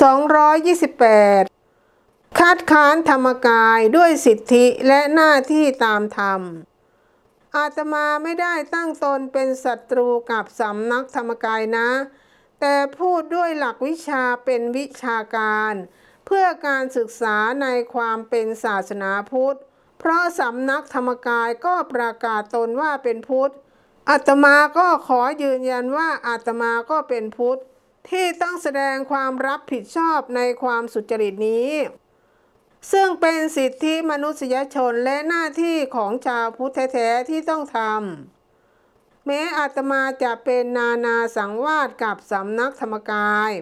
228 คัดค้านธรรมกายด้วยสิทธิและหน้าที่ตามธรรม อาตมาไม่ได้ตั้งตนเป็นศัตรูกับสำนักธรรมกายนะ แต่พูดด้วยหลักวิชาเป็นวิชาการ เพื่อการศึกษาในความเป็นศาสนาพุทธ เพราะสำนักธรรมกายก็ประกาศตนว่าเป็นพุทธอาตมาก็ขอยืนยันว่าอาตมาก็เป็นพุทธ ที่ต้องแสดงความรับผิดชอบในความสุจริตนี้ ซึ่งเป็นสิทธิมนุษยชนและหน้าที่ของชาวพุทธแท้ๆที่ต้องทำแม้อาตมาจะเป็นนานาสังวาสกับสำนักธรรมกาย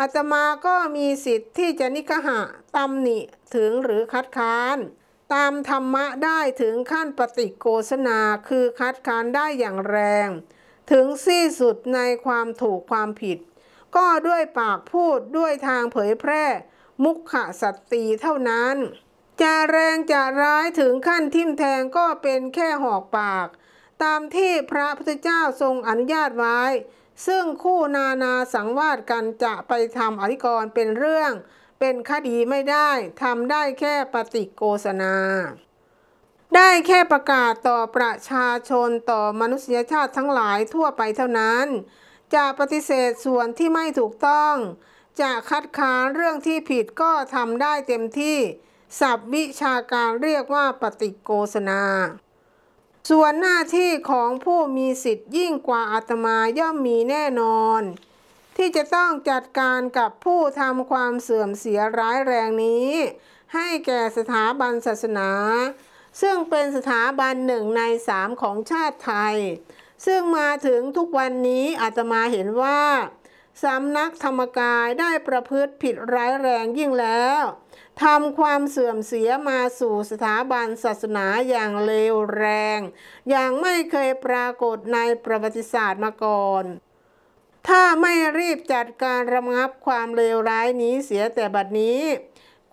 อาตมาก็มีสิทธิ์ที่จะนิกหะตำหนิถึงหรือคัดค้าน ตามธรรมะได้ถึงขั้นปฏิโกษณาคือคัดค้านได้อย่างแรง ถึงสิ้นสุดในความถูกความผิด ก็ด้วยปากพูดด้วยทางเผยแพร่ มุขสัตตีเท่านั้น จะแรงจะร้ายถึงขั้นทิ่มแทงก็เป็นแค่หอกปาก ตามที่พระพุทธเจ้าทรงอนุญาตไว้ ซึ่งคู่นานาสังวาสกันจะไปทำอธิกรเป็นเรื่อง เป็นคดีไม่ได้ทำได้แค่ปฏิโกษณาได้แค่ประกาศต่อประชาชนต่อมนุษยชาติทั้งหลายทั่วไปเท่านั้น จะปฏิเสธส่วนที่ไม่ถูกต้อง จะคัดค้านเรื่องที่ผิดก็ทำได้เต็มที่ศัพท์วิชาการเรียกว่าปฏิโกษณา ส่วนหน้าที่ของผู้มีสิทธิ์ยิ่งกว่าอาตมาย่อมมีแน่นอน ที่จะต้องจัดการกับผู้ทำความเสื่อมเสียร้ายแรงนี้ ให้แก่สถาบันศาสนา ซึ่งเป็นสถาบันหนึ่งในสามของชาติไทย ซึ่งมาถึงทุกวันนี้อาตมาเห็นว่าสำนักธรรมกายได้ประพฤติผิดร้ายแรงยิ่งแล้วทำความเสื่อมเสียมาสู่สถาบันศาสนาอย่างเลวแรง อย่างไม่เคยปรากฏในประวัติศาสตร์มาก่อน ถ้าไม่รีบจัดการระงับความเลวร้ายนี้เสียแต่บัดนี้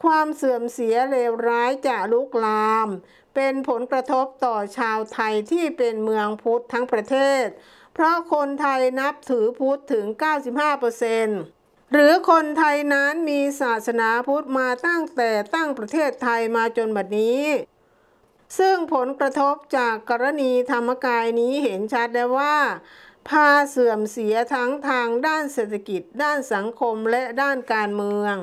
ความเสื่อมเสียเลวร้ายจะลุกลาม เป็นผลกระทบต่อชาวไทยที่เป็นเมืองพุทธทั้งประเทศ เพราะคนไทยนับถือพุทธถึง 95%หรือคนไทยนั้นมีศาสนาพุทธมาตั้งแต่ตั้งประเทศไทยมาจนบัดนี้ ซึ่งผลกระทบจากกรณีธรรมกายนี้เห็นชัดแล้ว่า พาเสื่อมเสียทั้งทางด้านเศรษฐกิจ ด้านสังคมและด้านการเมือง